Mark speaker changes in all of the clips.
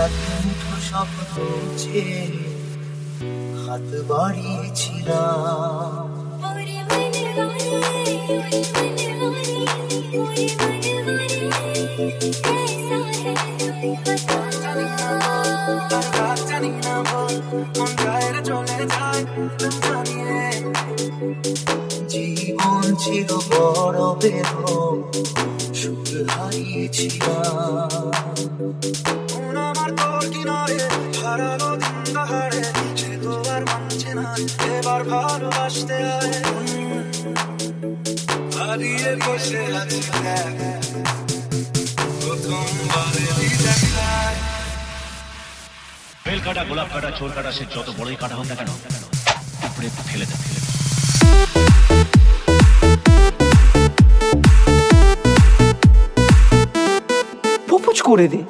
Speaker 1: স্বাধীনঠ স্বপ্ন যে হাত বাড়িয়েছিলাম জীবন ছিল বড় বেদন সুখ হারিয়েছিলাম
Speaker 2: হারানো দিন পাহাড়ে সে তো আর মানছে না এবার ভালোবাসতে আয়। হারিয়ে বসে আছি
Speaker 3: বেল গোলাপ কাটা চোর কাটা সে যত বড়ই কাটা হোক না কেন উপরে ফেলে দেয়।
Speaker 4: করে দিই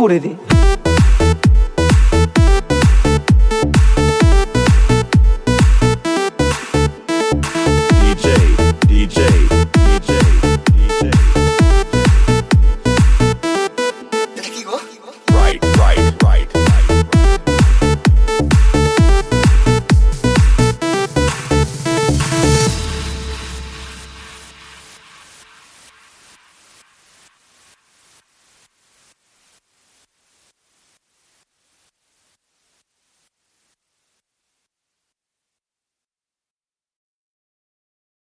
Speaker 4: করে দে।